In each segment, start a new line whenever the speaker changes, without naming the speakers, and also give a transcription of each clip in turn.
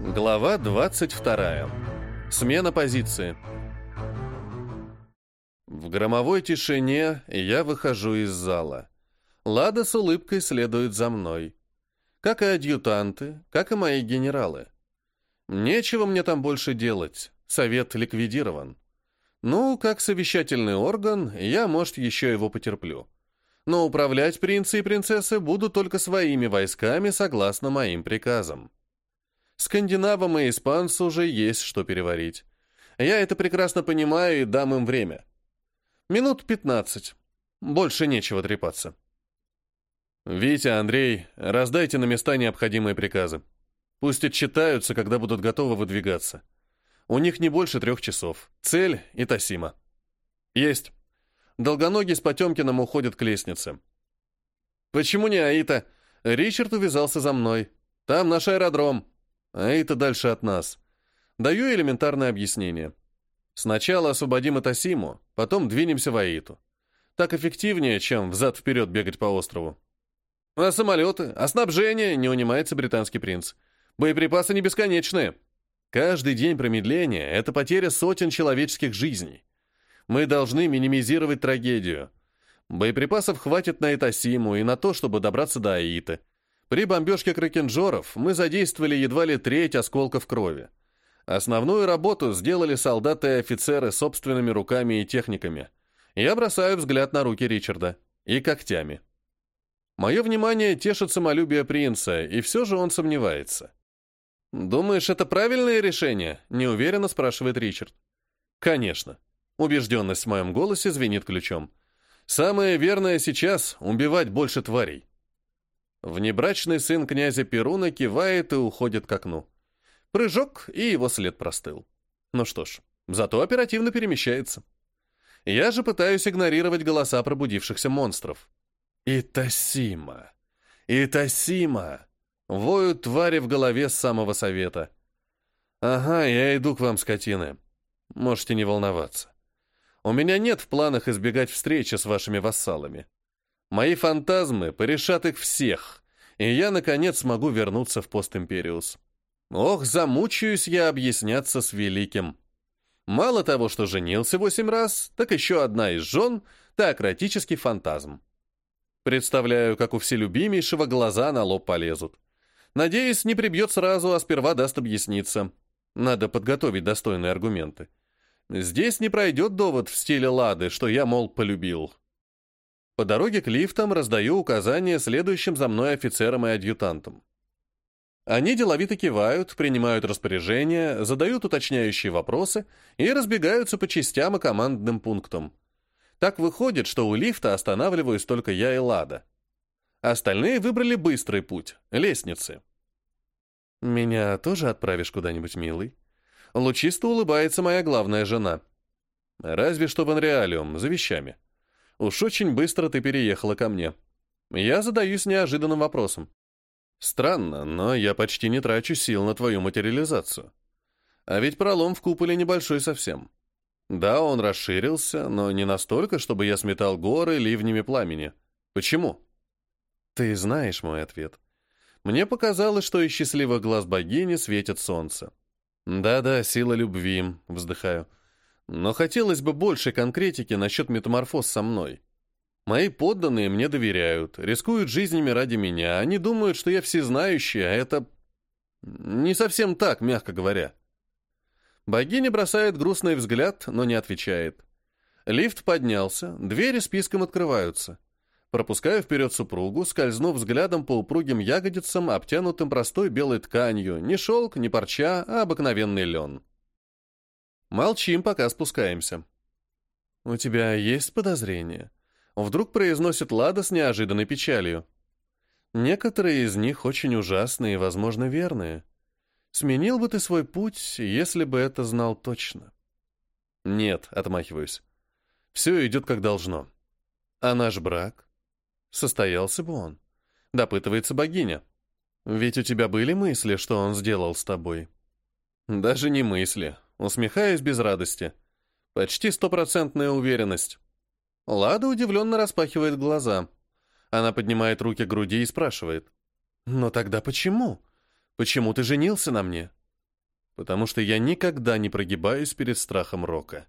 Глава 22. Смена позиции. В громовой тишине я выхожу из зала. Лада с улыбкой следует за мной. Как и адъютанты, как и мои генералы. Нечего мне там больше делать. Совет ликвидирован. Ну, как совещательный орган, я, может, еще его потерплю. Но управлять принцы и принцессы буду только своими войсками согласно моим приказам. Скандинавам и испанцу уже есть что переварить. Я это прекрасно понимаю и дам им время. Минут пятнадцать. Больше нечего трепаться. Витя, Андрей, раздайте на места необходимые приказы. Пусть отчитаются, когда будут готовы выдвигаться. У них не больше трех часов. Цель и Тасима. Есть. Долгоногий с Потемкиным уходят к лестнице. Почему не Аита? Ричард увязался за мной. Там наш аэродром. Аита дальше от нас. Даю элементарное объяснение. Сначала освободим Атасиму, потом двинемся в Аиту. Так эффективнее, чем взад-вперед бегать по острову. А самолеты, а снабжение, не унимается британский принц. Боеприпасы не бесконечные. Каждый день промедления — это потеря сотен человеческих жизней. Мы должны минимизировать трагедию. Боеприпасов хватит на Итасиму и на то, чтобы добраться до Аиты. При бомбежке кракенджоров мы задействовали едва ли треть осколков крови. Основную работу сделали солдаты и офицеры собственными руками и техниками. Я бросаю взгляд на руки Ричарда. И когтями. Мое внимание тешит самолюбие принца, и все же он сомневается. «Думаешь, это правильное решение?» — неуверенно спрашивает Ричард. «Конечно». Убежденность в моем голосе звенит ключом. «Самое верное сейчас — убивать больше тварей». Внебрачный сын князя Перуна кивает и уходит к окну. Прыжок, и его след простыл. Ну что ж, зато оперативно перемещается. Я же пытаюсь игнорировать голоса пробудившихся монстров. «Итасима! Итасима!» Воют твари в голове с самого совета. «Ага, я иду к вам, скотины. Можете не волноваться. У меня нет в планах избегать встречи с вашими вассалами. Мои фантазмы порешат их всех, и я, наконец, смогу вернуться в постимпериус. Ох, замучаюсь я объясняться с великим. Мало того, что женился восемь раз, так еще одна из жен — теократический фантазм. Представляю, как у вселюбимейшего глаза на лоб полезут. Надеюсь, не прибьет сразу, а сперва даст объясниться. Надо подготовить достойные аргументы. Здесь не пройдет довод в стиле Лады, что я, мол, полюбил. По дороге к лифтам раздаю указания следующим за мной офицерам и адъютантам. Они деловито кивают, принимают распоряжения, задают уточняющие вопросы и разбегаются по частям и командным пунктам. Так выходит, что у лифта останавливаюсь только я и Лада. Остальные выбрали быстрый путь — лестницы. «Меня тоже отправишь куда-нибудь, милый?» Лучисто улыбается моя главная жена. «Разве что в Анреалиум, за вещами. Уж очень быстро ты переехала ко мне. Я задаюсь неожиданным вопросом. Странно, но я почти не трачу сил на твою материализацию. А ведь пролом в куполе небольшой совсем. Да, он расширился, но не настолько, чтобы я сметал горы ливнями пламени. Почему?» Ты знаешь мой ответ. Мне показалось, что из счастливых глаз богини светит солнце. Да-да, сила любви, вздыхаю. Но хотелось бы больше конкретики насчет метаморфоз со мной. Мои подданные мне доверяют, рискуют жизнями ради меня. Они думают, что я всезнающий, а это... Не совсем так, мягко говоря. Богиня бросает грустный взгляд, но не отвечает. Лифт поднялся, двери списком открываются. Пропускаю вперед супругу, скользнув взглядом по упругим ягодицам, обтянутым простой белой тканью, не шелк, не парча, а обыкновенный лен. Молчим, пока спускаемся. «У тебя есть подозрения?» Вдруг произносит Лада с неожиданной печалью. «Некоторые из них очень ужасные и, возможно, верные. Сменил бы ты свой путь, если бы это знал точно?» «Нет», — отмахиваюсь. «Все идет как должно. А наш брак?» Состоялся бы он. Допытывается богиня. Ведь у тебя были мысли, что он сделал с тобой? Даже не мысли. Усмехаюсь без радости. Почти стопроцентная уверенность. Лада удивленно распахивает глаза. Она поднимает руки к груди и спрашивает. «Но тогда почему? Почему ты женился на мне? потому что я никогда не прогибаюсь перед страхом рока.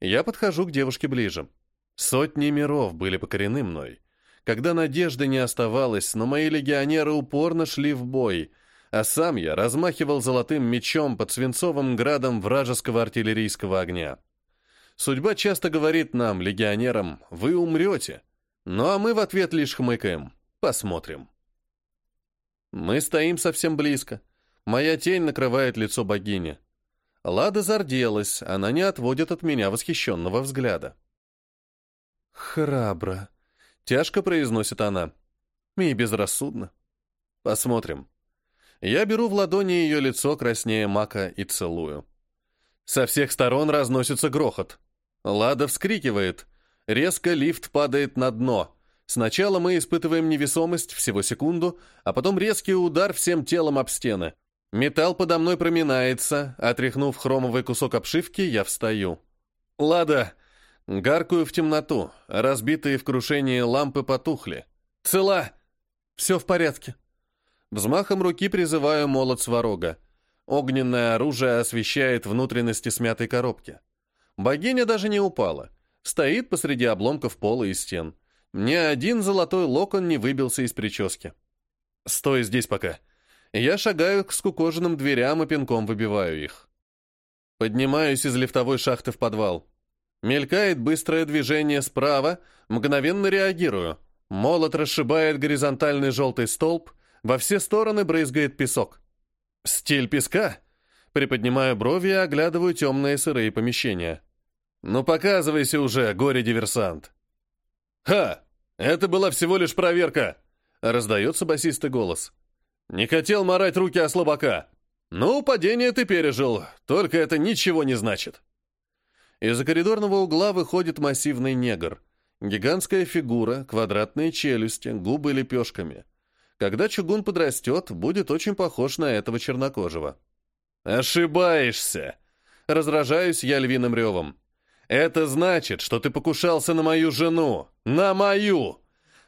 Я подхожу к девушке ближе. Сотни миров были покорены мной. Когда надежды не оставалось, но мои легионеры упорно шли в бой, а сам я размахивал золотым мечом под свинцовым градом вражеского артиллерийского огня. Судьба часто говорит нам, легионерам, вы умрете. Ну а мы в ответ лишь хмыкаем. Посмотрим. Мы стоим совсем близко. Моя тень накрывает лицо богини. Лада зарделась, она не отводит от меня восхищенного взгляда. «Храбро», — тяжко произносит она. «И безрассудно. Посмотрим». Я беру в ладони ее лицо краснее мака и целую. Со всех сторон разносится грохот. Лада вскрикивает. Резко лифт падает на дно. Сначала мы испытываем невесомость всего секунду, а потом резкий удар всем телом об стены. Металл подо мной проминается, отряхнув хромовый кусок обшивки, я встаю. «Лада!» Гаркую в темноту, разбитые в крушении лампы потухли. «Цела!» «Все в порядке». Взмахом руки призываю молот сварога. Огненное оружие освещает внутренности смятой коробки. Богиня даже не упала. Стоит посреди обломков пола и стен. Ни один золотой локон не выбился из прически. «Стой здесь пока». Я шагаю к скукоженным дверям и пинком выбиваю их. Поднимаюсь из лифтовой шахты в подвал. Мелькает быстрое движение справа, мгновенно реагирую. Молот расшибает горизонтальный желтый столб, во все стороны брызгает песок. Стиль песка? Приподнимаю брови и оглядываю темные сырые помещения. «Ну показывайся уже, горе-диверсант!» «Ха! Это была всего лишь проверка!» Раздается басистый голос. «Не хотел морать руки о слабака. Ну, падение ты пережил, только это ничего не значит». Из-за коридорного угла выходит массивный негр. Гигантская фигура, квадратные челюсти, губы лепешками. Когда чугун подрастет, будет очень похож на этого чернокожего. «Ошибаешься!» Раздражаюсь я львиным ревом. «Это значит, что ты покушался на мою жену! На мою!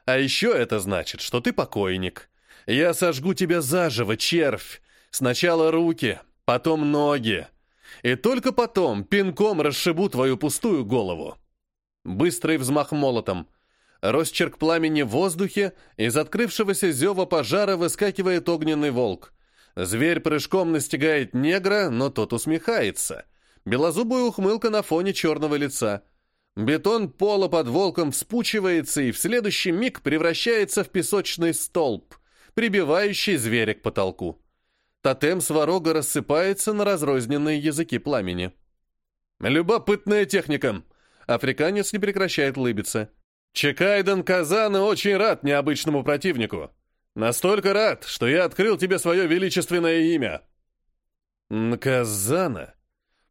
А еще это значит, что ты покойник. Я сожгу тебя заживо, червь! Сначала руки, потом ноги. И только потом пинком расшибу твою пустую голову». Быстрый взмах молотом. Росчерк пламени в воздухе, из открывшегося зева пожара выскакивает огненный волк. Зверь прыжком настигает негра, но тот усмехается. Белозубая ухмылка на фоне черного лица. Бетон пола под волком вспучивается и в следующий миг превращается в песочный столб, прибивающий зверя к потолку. Тотем сварога рассыпается на разрозненные языки пламени. «Любопытная техника!» Африканец не прекращает улыбиться. «Чекайден Казана очень рад необычному противнику. Настолько рад, что я открыл тебе свое величественное имя. Нказана.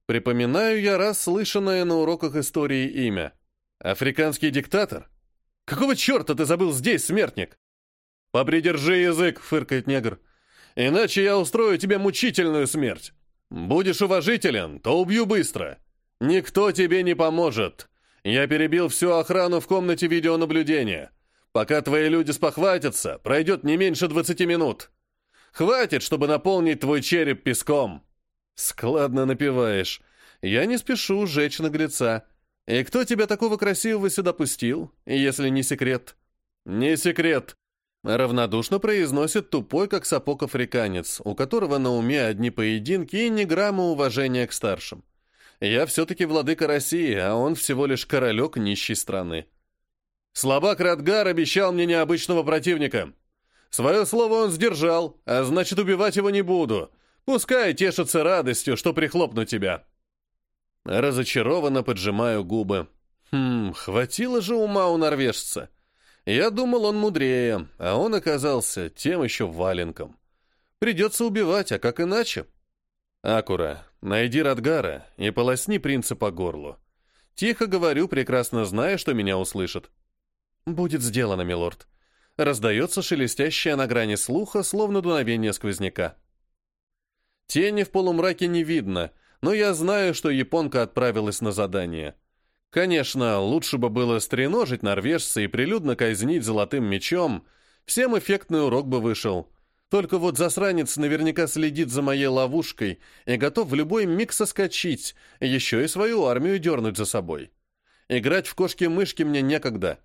Припоминаю я раз слышанное на уроках истории имя. Африканский диктатор? Какого черта ты забыл здесь, смертник? Попридержи язык, фыркает негр. Иначе я устрою тебе мучительную смерть. Будешь уважителен, то убью быстро. Никто тебе не поможет. Я перебил всю охрану в комнате видеонаблюдения. Пока твои люди спохватятся, пройдет не меньше 20 минут. Хватит, чтобы наполнить твой череп песком. Складно напиваешь. Я не спешу сжечь наглеца. И кто тебя такого красивого сюда пустил, если не секрет? Не секрет. Равнодушно произносит тупой, как сапог африканец, у которого на уме одни поединки и ни грамма уважения к старшим. Я все-таки владыка России, а он всего лишь королек нищей страны. Слабак Радгар обещал мне необычного противника. Свое слово он сдержал, а значит, убивать его не буду. Пускай тешится радостью, что прихлопну тебя. Разочарованно поджимаю губы. Хм, хватило же ума у норвежца. Я думал, он мудрее, а он оказался тем еще валенком. Придется убивать, а как иначе? Акура, найди Радгара и полосни принца по горлу. Тихо говорю, прекрасно зная, что меня услышат. «Будет сделано, милорд». Раздается шелестящее на грани слуха, словно дуновение сквозняка. Тени в полумраке не видно, но я знаю, что японка отправилась на задание. Конечно, лучше бы было стреножить норвежца и прилюдно казнить золотым мечом, всем эффектный урок бы вышел. Только вот засранец наверняка следит за моей ловушкой и готов в любой миг соскочить, еще и свою армию дернуть за собой. Играть в кошки-мышки мне некогда.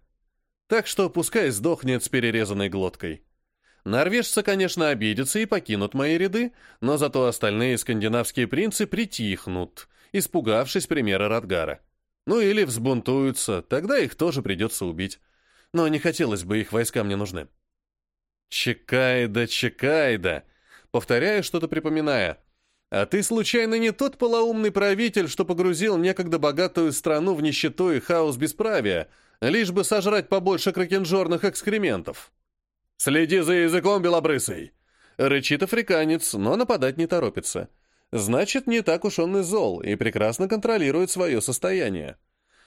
Так что пускай сдохнет с перерезанной глоткой. Норвежцы, конечно, обидятся и покинут мои ряды, но зато остальные скандинавские принцы притихнут, испугавшись примера Радгара. Ну или взбунтуются, тогда их тоже придется убить. Но не хотелось бы, их войска мне нужны. Чекайда, Чекайда. Повторяю, что-то припоминая. А ты случайно не тот полоумный правитель, что погрузил некогда богатую страну в нищету и хаос бесправия, лишь бы сожрать побольше кракенжорных экскрементов? «Следи за языком, белобрысый!» Рычит африканец, но нападать не торопится. Значит, не так уж он и зол, и прекрасно контролирует свое состояние.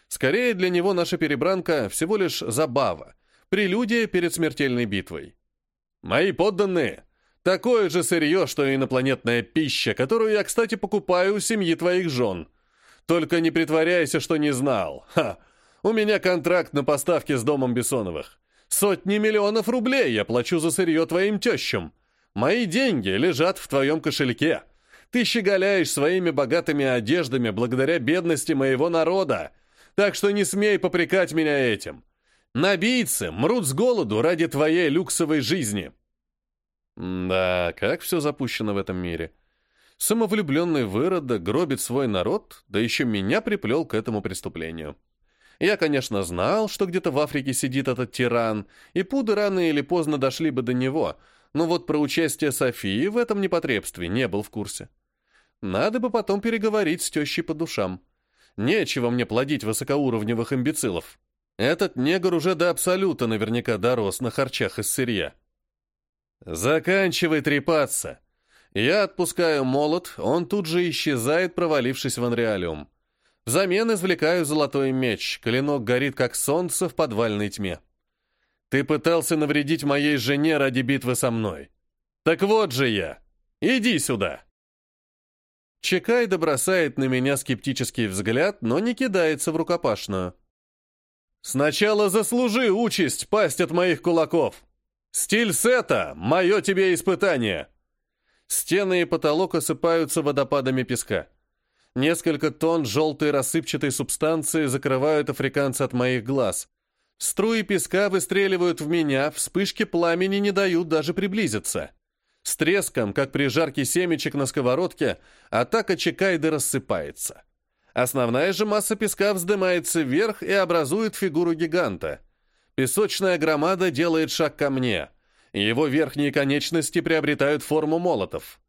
Скорее, для него наша перебранка всего лишь забава, прелюдия перед смертельной битвой. «Мои подданные!» Такое же сырье, что и инопланетная пища, которую я, кстати, покупаю у семьи твоих жен. Только не притворяйся, что не знал. Ха! У меня контракт на поставки с домом Бессоновых. Сотни миллионов рублей я плачу за сырье твоим тещам. Мои деньги лежат в твоем кошельке. Ты щеголяешь своими богатыми одеждами благодаря бедности моего народа. Так что не смей попрекать меня этим. Набийцы мрут с голоду ради твоей люксовой жизни. Да, как все запущено в этом мире. Самовлюбленный выродок гробит свой народ, да еще меня приплел к этому преступлению. Я, конечно, знал, что где-то в Африке сидит этот тиран, и пуды рано или поздно дошли бы до него, но вот про участие Софии в этом непотребстве не был в курсе. Надо бы потом переговорить с тещей по душам. Нечего мне плодить высокоуровневых имбецилов. Этот негр уже до абсолюта наверняка дорос на харчах из сырья. «Заканчивай трепаться!» Я отпускаю молот, он тут же исчезает, провалившись в анреалиум. Взамен извлекаю золотой меч, клинок горит, как солнце в подвальной тьме. Ты пытался навредить моей жене ради битвы со мной. Так вот же я. Иди сюда. Чекайда бросает на меня скептический взгляд, но не кидается в рукопашную. Сначала заслужи участь пасть от моих кулаков. Стиль сета — мое тебе испытание. Стены и потолок осыпаются водопадами песка. Несколько тонн желтой рассыпчатой субстанции закрывают африканца от моих глаз. Струи песка выстреливают в меня, вспышки пламени не дают даже приблизиться. С треском, как при жарке семечек на сковородке, атака Чекайды рассыпается. Основная же масса песка вздымается вверх и образует фигуру гиганта. Песочная громада делает шаг ко мне. Его верхние конечности приобретают форму молотов.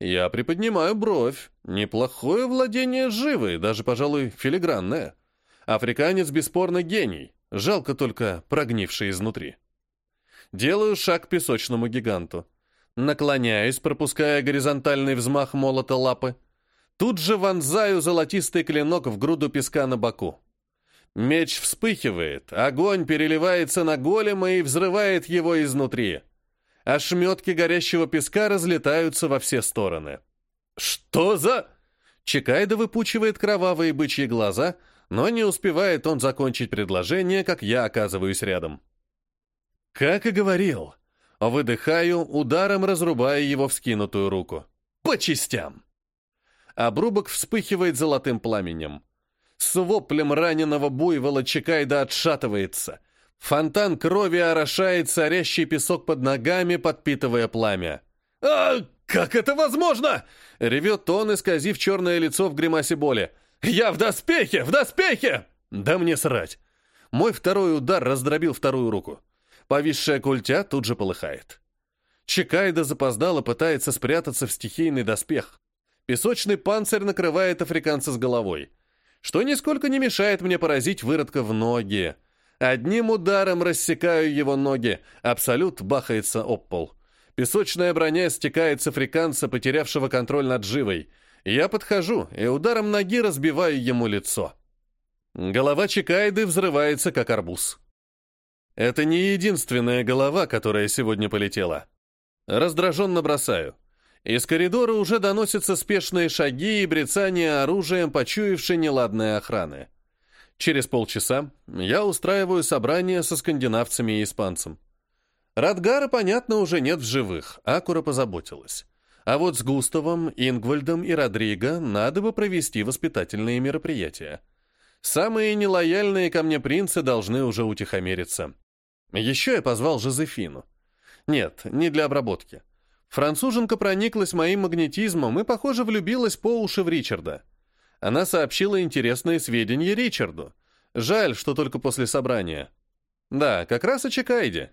Я приподнимаю бровь. Неплохое владение живой, даже, пожалуй, филигранное. Африканец бесспорно гений, жалко только прогнивший изнутри. Делаю шаг к песочному гиганту. Наклоняюсь, пропуская горизонтальный взмах молота лапы. Тут же вонзаю золотистый клинок в груду песка на боку. Меч вспыхивает, огонь переливается на голема и взрывает его изнутри. Ошметки горящего песка разлетаются во все стороны. «Что за...» Чекайда выпучивает кровавые бычьи глаза, но не успевает он закончить предложение, как я оказываюсь рядом. Как и говорил, выдыхаю, ударом разрубая его вскинутую руку. По частям! Обрубок вспыхивает золотым пламенем. С воплем раненого буйвола Чекайда отшатывается — Фонтан крови орошает царящий песок под ногами, подпитывая пламя. «А, как это возможно?» — ревет он, исказив черное лицо в гримасе боли. «Я в доспехе! В доспехе!» «Да мне срать!» Мой второй удар раздробил вторую руку. Повисшая культя тут же полыхает. Чекайда запоздало пытается спрятаться в стихийный доспех. Песочный панцирь накрывает африканца с головой, что нисколько не мешает мне поразить выродка в ноги. Одним ударом рассекаю его ноги, абсолют бахается об пол. Песочная броня стекает с африканца, потерявшего контроль над живой. Я подхожу и ударом ноги разбиваю ему лицо. Голова Чикайды взрывается, как арбуз. Это не единственная голова, которая сегодня полетела. Раздраженно бросаю. Из коридора уже доносятся спешные шаги и брецание оружием, почуявшей неладной охраны. Через полчаса я устраиваю собрание со скандинавцами и испанцем. Радгара, понятно, уже нет в живых, Акура позаботилась. А вот с Густавом, Ингвальдом и Родриго надо бы провести воспитательные мероприятия. Самые нелояльные ко мне принцы должны уже утихомириться. Еще я позвал Жозефину. Нет, не для обработки. Француженка прониклась моим магнетизмом и, похоже, влюбилась по уши в Ричарда. Она сообщила интересные сведения Ричарду. Жаль, что только после собрания. Да, как раз о Чекайде.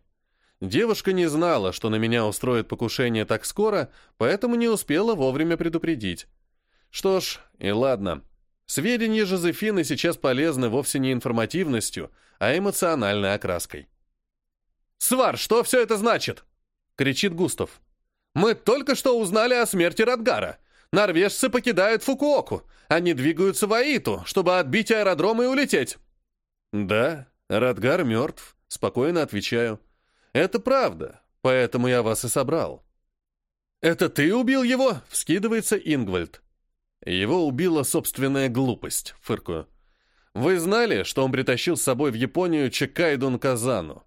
Девушка не знала, что на меня устроит покушение так скоро, поэтому не успела вовремя предупредить. Что ж, и ладно. Сведения Жозефины сейчас полезны вовсе не информативностью, а эмоциональной окраской. «Свар, что все это значит?» — кричит Густав. «Мы только что узнали о смерти Радгара. Норвежцы покидают Фукуоку. Они двигаются в Аиту, чтобы отбить аэродром и улететь». «Да, Радгар мертв», — спокойно отвечаю. «Это правда, поэтому я вас и собрал». «Это ты убил его?» — вскидывается Ингвальд. Его убила собственная глупость, фыркую. «Вы знали, что он притащил с собой в Японию Чекайдун Казану?»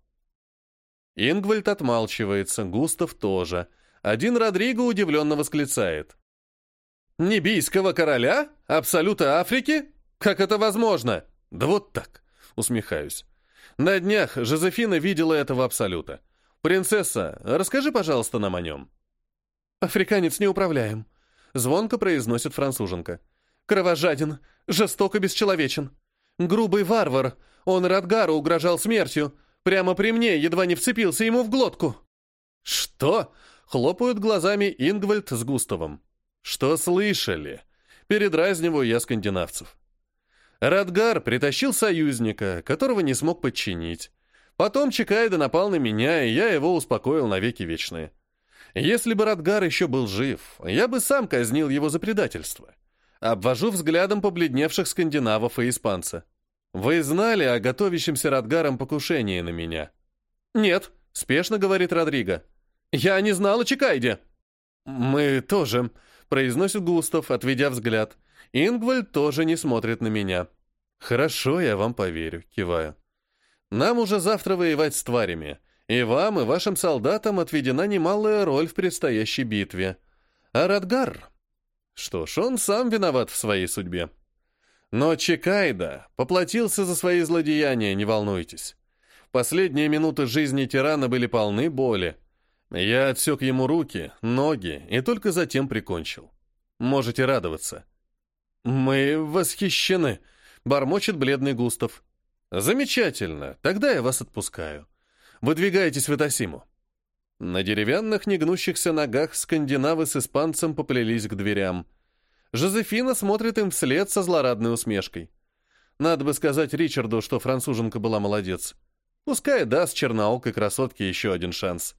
Ингвальд отмалчивается, Густав тоже. Один Родриго удивленно восклицает. «Небийского короля? Абсолюта Африки? Как это возможно?» «Да вот так», — усмехаюсь. «На днях Жозефина видела этого Абсолюта. Принцесса, расскажи, пожалуйста, нам о нем». «Африканец неуправляем», — звонко произносит француженка. «Кровожаден, жестоко бесчеловечен. Грубый варвар, он Радгару угрожал смертью, Прямо при мне едва не вцепился ему в глотку. «Что?» — хлопают глазами Ингвальд с Густавом. «Что слышали?» — передразниваю я скандинавцев. Радгар притащил союзника, которого не смог подчинить. Потом Чикайда напал на меня, и я его успокоил навеки вечные. Если бы Радгар еще был жив, я бы сам казнил его за предательство. Обвожу взглядом побледневших скандинавов и испанца. «Вы знали о готовящемся Радгаром покушении на меня?» «Нет», — спешно говорит Родриго. «Я не знал о Чикайде». «Мы тоже», — произносит Густав, отведя взгляд. Ингвальд тоже не смотрит на меня. «Хорошо, я вам поверю», — киваю. «Нам уже завтра воевать с тварями, и вам, и вашим солдатам отведена немалая роль в предстоящей битве. А Радгар? Что ж, он сам виноват в своей судьбе». Но Чекайда поплатился за свои злодеяния, не волнуйтесь. Последние минуты жизни тирана были полны боли. Я отсек ему руки, ноги и только затем прикончил. Можете радоваться. «Мы восхищены», — бормочет бледный Густав. «Замечательно, тогда я вас отпускаю. Выдвигайтесь в Этосиму». На деревянных негнущихся ногах скандинавы с испанцем поплелись к дверям — Жозефина смотрит им вслед со злорадной усмешкой. Надо бы сказать Ричарду, что француженка была молодец. Пускай даст черноокой красотке еще один шанс.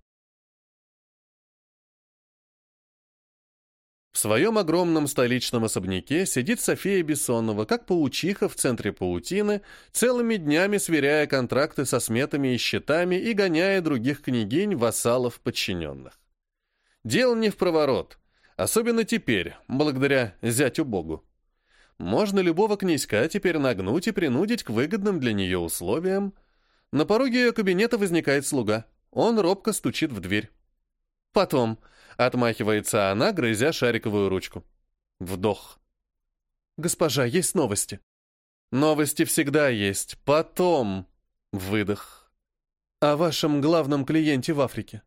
В своем огромном столичном особняке сидит София Бессонова, как паучиха в центре паутины, целыми днями сверяя контракты со сметами и счетами и гоняя других княгинь, вассалов, подчиненных. Дело не в проворот. Особенно теперь, благодаря зятю Богу. Можно любого князька теперь нагнуть и принудить к выгодным для нее условиям. На пороге ее кабинета возникает слуга. Он робко стучит в дверь. Потом отмахивается она, грызя шариковую ручку. Вдох. «Госпожа, есть новости?» «Новости всегда есть. Потом...» Выдох. «О вашем главном клиенте в Африке».